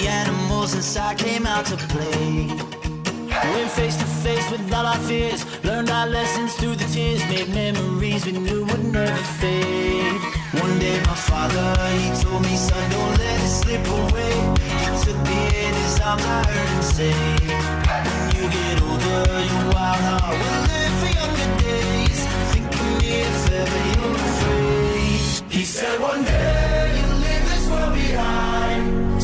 the animals inside came out to play. Went face to face with all our fears, learned our lessons through the tears, made memories we knew would never fade. One day my father, he told me, son, don't let it slip away. He took me in his arms, I heard him say, when you get older, your wild heart will live for younger days. Think of me if ever you're afraid. He said one day you'll leave this world behind,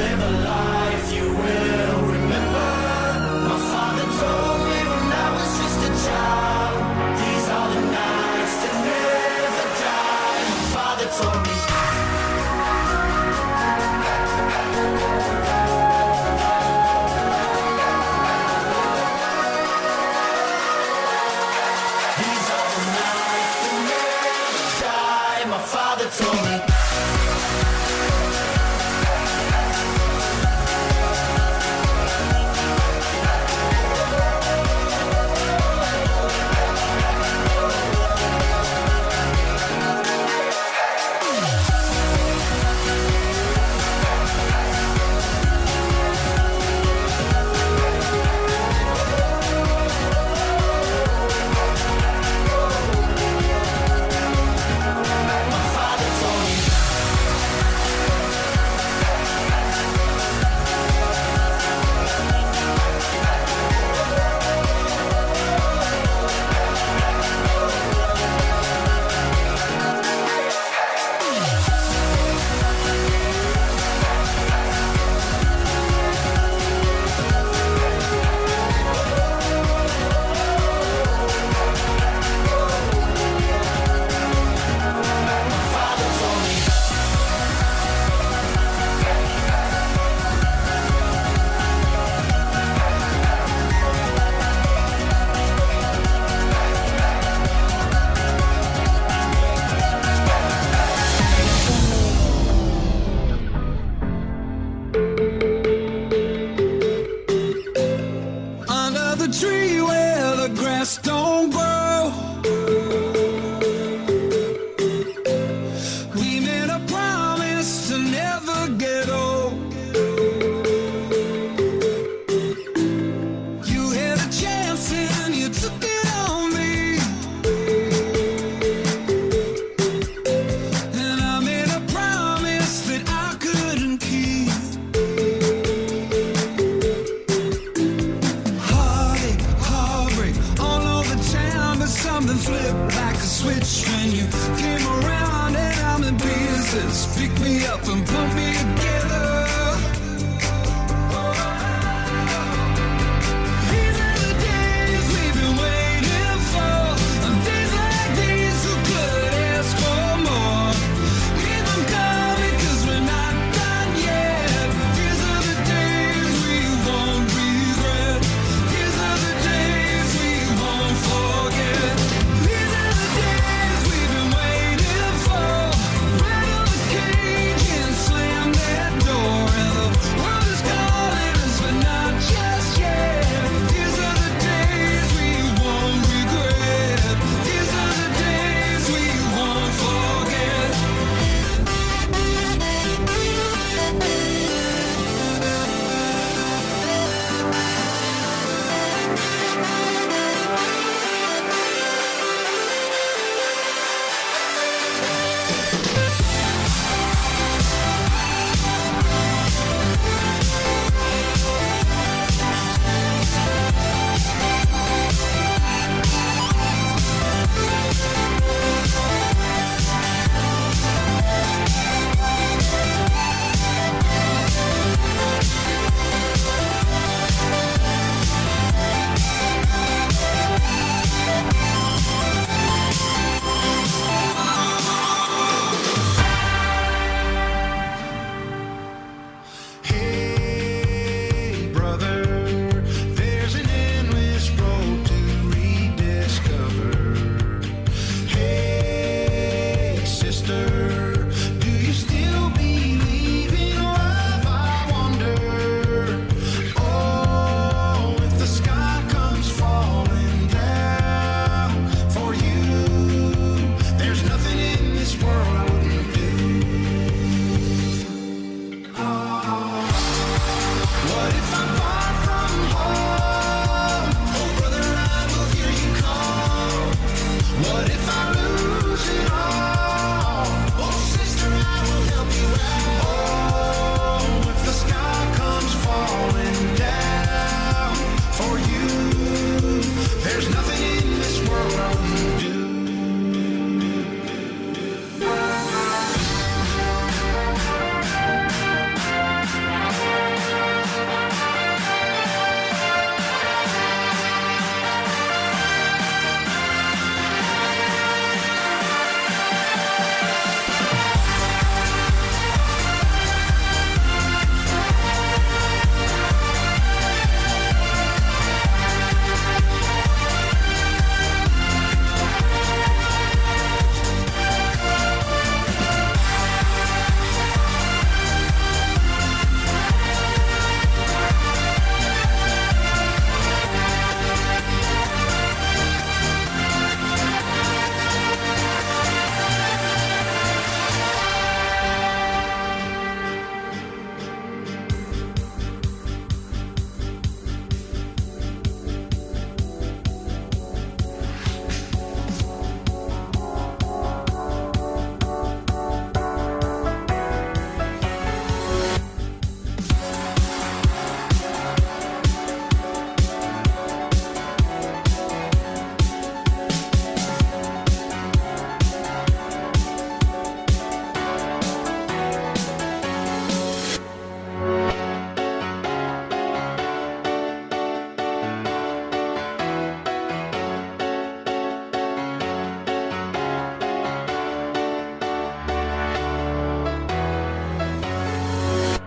live a life you will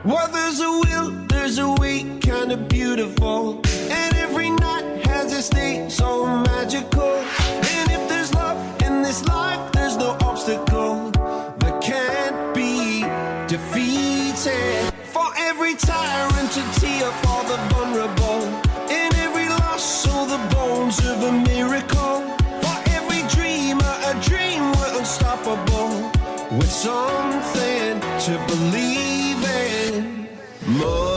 Well, there's a will, there's a way, kinda beautiful. And every night has a state so magical.